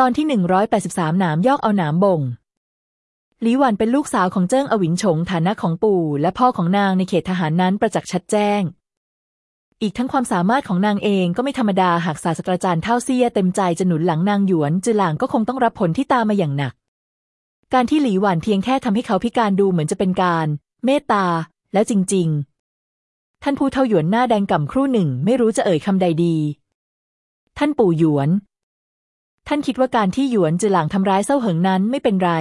ตอนที่ 183 หนามยอกเอาหนามบ่ง หลีหวันเป็นลูกสาวของเจิ้งอวินฉงฐานะของปู่ และพ่อของนางในเขตทหารนั้นประจักษ์ชัดแจ้ง อีกทั้งความสามารถของนางเองก็ไม่ธรรมดาหากศาสตราจารย์เท่าเซียเต็มใจจะหนุนหลังนางหยวน จือหลางก็คงต้องรับผลที่ตามมาอย่างหนัก การที่หลีหวันเพียงแค่ทำให้เขาพิการดูเหมือนจะเป็นการ เมตตา แล้วจริง ๆ ท่านผู้เท่าหยวนหน้าแดงก่ำครู่หนึ่งไม่รู้จะเอ่ยคำใดดีท่านปู่หยวน ท่านคิดว่าการที่หยวนจือหลางทำร้ายเศร้าเหิงนั้นไม่เป็นไร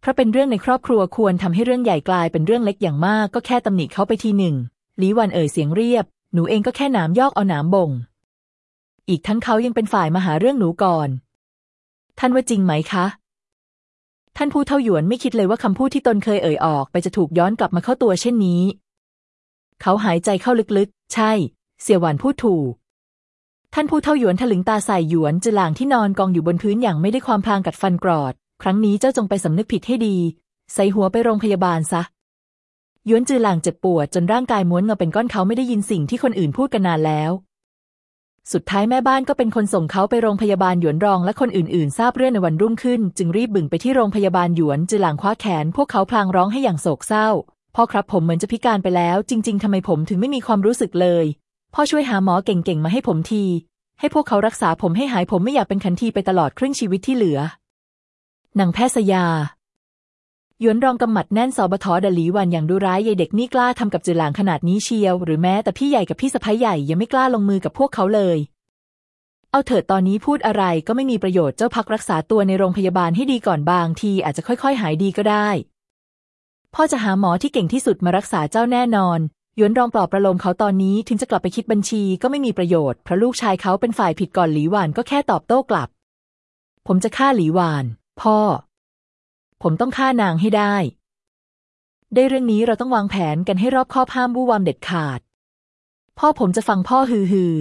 เพราะเป็นเรื่องในครอบครัวควรทำให้เรื่องใหญ่กลายเป็นเรื่องเล็กอย่างมาก ก็แค่ตำหนิเขาไปทีหนึ่งหลีหวันเอ่ยเสียงเรียบ หนูเองก็แค่หนามยอกเอาหนามบ่ง อีกทั้งเขายังเป็นฝ่ายมาหาเรื่องหนูก่อน ท่านว่าจริงไหมคะ ท่านผู้เท่าหยวนไม่คิดเลยว่าคำพูดที่ตนเคยเอ่ยออกไปจะถูกย้อนกลับมาเข้าตัวเช่นนี้ เขาหายใจเข้าลึกๆ ใช่ เสี่ยหวานพูดถูก ท่านผู้เท่าหยวนถลึงตาใส่หยวนจือหลางที่นอนกองอยู่บนพื้นอย่างไม่ได้ความพลางกัดฟันกรอด ครั้งนี้เจ้าจงไปสำนึกผิดให้ดี ใส่หัวไปโรงพยาบาลซะหยวนจือหลางเจ็บปวดจนร่างกายม้วนเงาเป็นก้อนเขาไม่ได้ยินสิ่งที่คนอื่นพูดกันนานแล้ว สุดท้ายแม่บ้านก็เป็นคนส่งเขาไปโรงพยาบาลหยวนรองและคนอื่นๆ ทราบเรื่องในวันรุ่งขึ้น จึงรีบบึ่งไปที่โรงพยาบาลหยวนจือหลางคว้าแขน พวกเขาพลางร้องให้อย่างโศกเศร้าพ่อครับผมเหมือนจะพิการไปแล้ว จริง ๆทำไมผมถึงไม่มีความรู้สึกเลย พ่อช่วยหาหมอเก่งๆมาให้ผมที ให้พวกเขารักษาผมให้หายผมไม่อยากเป็นขันทีไปตลอดครึ่งชีวิตที่เหลือนางแพทย์สยา หยวนรองกำหมัดแน่นสอบทอดลีวันอย่างดูร้ายยายเด็กนี่กล้าทำกับจือหลางขนาดนี้เชียว หรือแม้แต่พี่ใหญ่กับพี่สะพ้ายใหญ่ยังไม่กล้าลงมือกับพวกเขาเลย เอาเถิดตอนนี้พูดอะไรก็ไม่มีประโยชน์เจ้าพักรักษาตัวในโรงพยาบาลให้ดีก่อนบางทีอาจจะค่อยๆ หายดีก็ได้ พ่อจะหาหมอที่เก่งที่สุดมารักษาเจ้าแน่นอน หยวนรองปลอบประโลมเขาตอนนี้ถึงจะกลับไปคิดบัญชีก็ไม่มีประโยชน์เพราะลูกชายเขาเป็นฝ่ายผิดก่อนหลีหวานก็แค่ตอบโต้กลับ ผมจะฆ่าหลีหวาน พ่อ ผมต้องฆ่านางให้ได้ ได้เรื่องนี้เราต้องวางแผนกันให้รอบคอบห้ามบู้วามเด็ดขาด พ่อผมจะฟังพ่อฮือฮือ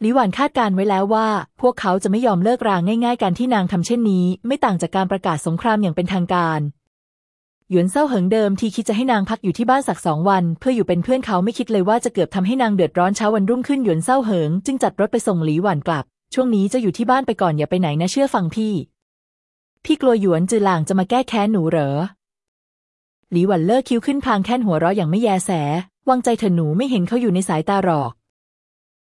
หลีหวานคาดการไว้แล้วว่า พวกเขาจะไม่ยอมเลิกรางง่าย ๆ การที่นางทำเช่นนี้ ไม่ต่างจากการประกาศสงครามอย่างเป็นทางการ หยวนเศร้าเหิงเดิมที่คิดจะให้นางพักอยู่ที่บ้านสักสองวัน เพื่ออยู่เป็นเพื่อนเขาไม่คิดเลยว่าจะเกือบทำให้นางเดือดร้อนเช้าวันรุ่งขึ้นหยวนเศร้าเหิงจึงจัดรถไปส่งหลีหวานกลับ ช่วงนี้จะอยู่ที่บ้านไปก่อนอย่าไปไหนนะเชื่อฟังพี่ พี่กลัวหยวนจือหลางจะมาแก้แค้นหนูเหรอหลีหวันเลิกคิ้วขึ้นพางแค่นหัวเราะอย่างไม่แยแสวางใจเถอะหนูไม่เห็นเขาอยู่ในสายตาหรอก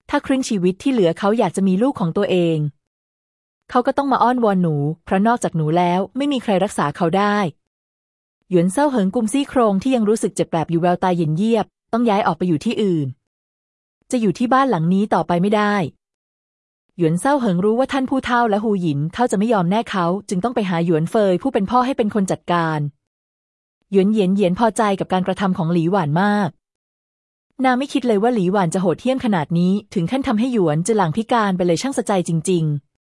ถ้าครึ่งชีวิตที่เหลือเขาอยากจะมีลูกของตัวเอง เขาก็ต้องมาอ้อนวอนหนู เพราะนอกจากหนูแล้วไม่มีใครรักษาเขาได้ หยวนเซาเหิงกุมซี่โครงที่ยังรู้สึกเจ็บแปลบอยู่แววตาเย็นเยียบ ต้องย้ายออกไปอยู่ที่อื่น จะอยู่ที่บ้านหลังนี้ต่อไปไม่ได้ หยวนเซาเหิงรู้ว่าท่านผู้เฒ่าและหูหยินเท่าจะไม่ยอมแน่เขาจึงต้องไปหาหยวนเฟยผู้เป็นพ่อให้เป็นคนจัดการ หยวนเย็นเย็นพอใจกับการกระทำของหลีหวานมากนางไม่คิดเลยว่าหลีหวานจะโหดเหี้ยมขนาดนี้ถึงขั้นทำให้หยวนจะหลังพิการไปเลยช่างสะใจจริง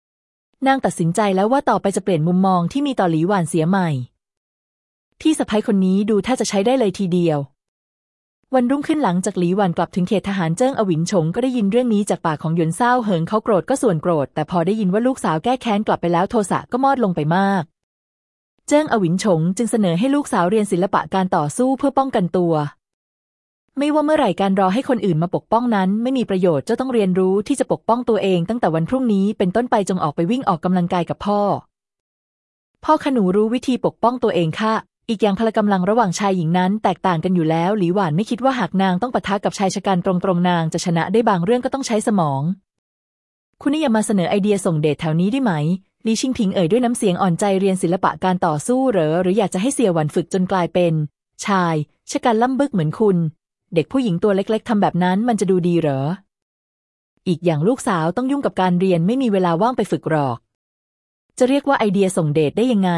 ๆ นางตัดสินใจแล้วว่าต่อไปจะเปลี่ยนมุมมองที่มีต่อหลีหวานเสียใหม่ พี่สะพ้ยคนนี้ดูถ้าจะใช้ได้เลยทีเดียว วันรุ่งขึ้นหลังจากหลีหวันกลับถึงเขตทหารเจิ้งอวินฉงก็ได้ยินเรื่องนี้จากปากของหยวนเศร้าเหิงเขาโกรธก็ส่วนโกรธ แต่พอได้ยินว่าลูกสาวแก้แค้นกลับไปแล้วโทสะก็มอดลงไปมาก เจิ้งอวินฉงจึงเสนอให้ลูกสาวเรียนศิลปะการต่อสู้เพื่อป้องกันตัว ไม่ว่าเมื่อไหร่การรอให้คนอื่นมาปกป้องนั้น ไม่มีประโยชน์เจ้าต้องเรียนรู้ที่จะปกป้องตัวเอง ตั้งแต่วันพรุ่งนี้เป็นต้นไปจงออกไปวิ่งออกกำลังกายกับพ่อพ่อขนูรู้วิธีปกป้องตัวเองค่ะ อีกอย่างพละกำลังระหว่างชายหญิงนั้นแตกต่างกันอยู่แล้วหลีหวานไม่คิดว่าหากนางต้องปะทะกับชายชะกันตรงๆนางจะชนะได้บางเรื่องก็ต้องใช้สมอง คุณนี่อย่ามาเสนอไอเดียส่งเดทแถวนี้ได้ไหมลีชิงพิงเอ่ยด้วยน้ำเสียงอ่อนใจเรียนศิลปะการต่อสู้เหรอ หรืออยากจะให้เสียหวันฝึกจนกลายเป็น ชายชะกันล่ำบึกเหมือนคุณ เด็กผู้หญิงตัวเล็กๆทำแบบนั้นมันจะดูดีเหรอ อีกอย่างลูกสาวต้องยุ่งกับการเรียนไม่มีเวลาว่างไปฝึกหรอก จะเรียกว่าไอเดียส่งเดทได้ยังไง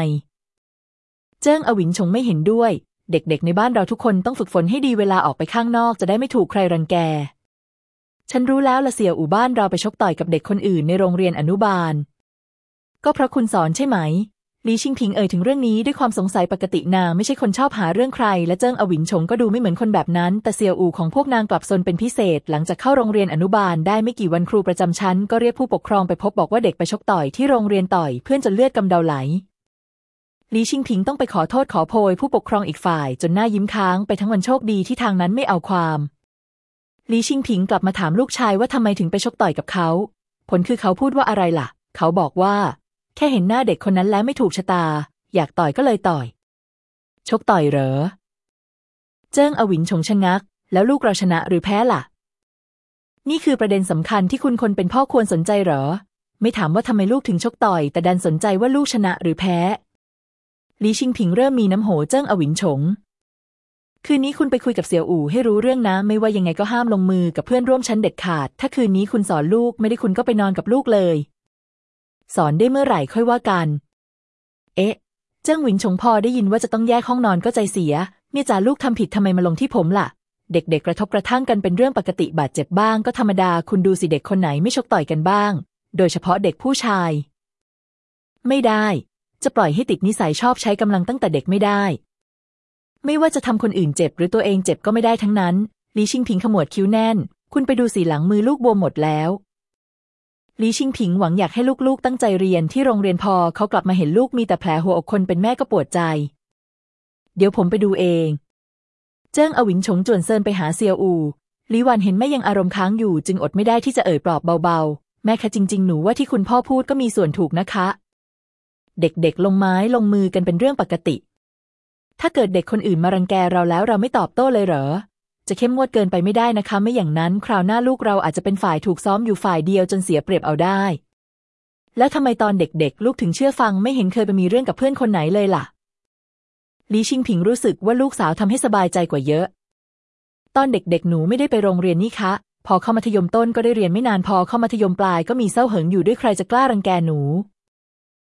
เจิ้งอวินชงไม่เห็นด้วย เด็กๆ ในบ้านเราทุกคนต้องฝึกฝนให้ดีเวลาออกไปข้างนอกจะได้ไม่ถูกใครรังแก ฉันรู้แล้วละเสียอู่บ้านเราไปชกต่อยกับเด็กคนอื่นในโรงเรียนอนุบาล ก็เพราะคุณสอนใช่ไหมลีชิงพิงเอ่ยถึงเรื่องนี้ด้วยความสงสัยปกตินางไม่ใช่คนชอบหาเรื่องใคร และเจิ้งอวินชงก็ดูไม่เหมือนคนแบบนั้น แต่เสียอู่ของพวกนางกลับซนเป็นพิเศษ หลังจากเข้าโรงเรียนอนุบาลได้ไม่กี่วันครูประจำชั้นก็เรียกผู้ปกครองไปพบบอกว่าเด็กไปชกต่อยที่โรงเรียนต่อยเพื่อนจนเลือดกำเดาไหล ลีชิงพิงต้องไปขอโทษขอโพยผู้ปกครองอีกฝ่ายจนหน้ายิ้มค้างไปทั้งวันโชคดีที่ทางนั้นไม่เอาความลีชิงพิงกลับมาถามลูกชายว่าทำไมถึงไปชกต่อยกับเขา ผลคือเขาพูดว่าอะไรล่ะ เขาบอกว่า แค่เห็นหน้าเด็กคนนั้นแล้วไม่ถูกชะตา อยากต่อยก็เลยต่อย ชกต่อยเหรอ เจิ้งอวินชงชะงัก แล้วลูกเราชนะหรือแพ้ล่ะ นี่คือประเด็นสำคัญที่คุณคนเป็นพ่อควรสนใจเหรอ ไม่ถามว่าทำไมลูกถึงชกต่อย แต่ดันสนใจว่าลูกชนะหรือแพ้ ลีชิงผิงเริ่มมีน้ำโหเจิ้งอวินฉง คืนนี้คุณไปคุยกับเสี่ยวอู่ให้รู้เรื่องนะ ไม่ว่ายังไงก็ห้ามลงมือกับเพื่อนร่วมชั้นเด็ดขาด ถ้าคืนนี้คุณสอนลูกไม่ได้คุณก็ไปนอนกับลูกเลย สอนได้เมื่อไหร่ค่อยว่ากัน เอ๊ะ เจิ้งหวินชงพอได้ยินว่าจะต้องแยกห้องนอนก็ใจเสียเนี่ยจ่าลูกทำผิดทำไมมาลงที่ผมล่ะ เด็กๆกระทบกระทั่งกันเป็นเรื่องปกติบาดเจ็บบ้างก็ธรรมดาคุณดูสิเด็กคนไหนไม่ชกต่อยกันบ้าง โดยเฉพาะเด็กผู้ชาย ไม่ได้ จะปล่อยให้ติดนิสัยชอบใช้กำลังตั้งแต่เด็กไม่ได้ ไม่ว่าจะทำคนอื่นเจ็บหรือตัวเองเจ็บก็ไม่ได้ทั้งนั้นลีชิงพิงขมวดคิ้วแน่น คุณไปดูสีหลังมือลูกบวมหมดแล้วลีชิงผิงหวังอยากให้ลูกๆตั้งใจเรียนที่โรงเรียนพอเขากลับมาเห็นลูกมีแต่แผลหัวอกคนเป็นแม่ก็ปวดใจ เดี๋ยวผมไปดูเอง เจิ้งอวิงฉงจวนเซินไปหาเซียวอูลีวันเห็นแม่ยังอารมณ์ค้างอยู่ จึงอดไม่ได้ที่จะเอ่ยปลอบเบาๆ แม่คะจริง ๆ หนูว่าที่คุณพ่อพูดก็มีส่วนถูกนะคะ เด็กๆ ลงไม้ลงมือกันเป็นเรื่องปกติ ถ้าเกิดเด็กคนอื่นมารังแกเราแล้วเราไม่ตอบโต้เลยเหรอ จะเข้มงวดเกินไปไม่ได้นะคะ ไม่อย่างนั้นคราวหน้าลูกเราอาจจะเป็นฝ่ายถูกซ้อมอยู่ฝ่ายเดียวจนเสียเปรียบเอาได้ แล้วทำไมตอนเด็กๆ ลูกถึงเชื่อฟังไม่เห็นเคยไปมีเรื่องกับเพื่อนคนไหนเลยล่ะลีชิงผิงรู้สึกว่าลูกสาวทำให้สบายใจกว่าเยอะ ตอนเด็กๆ หนูไม่ได้ไปโรงเรียนนี่คะ พอเข้ามัธยมต้นก็ได้เรียนไม่นานพอเข้ามัธยมปลายก็มีเศร้าเหิงอยู่ด้วยใครจะกล้ารังแกหนู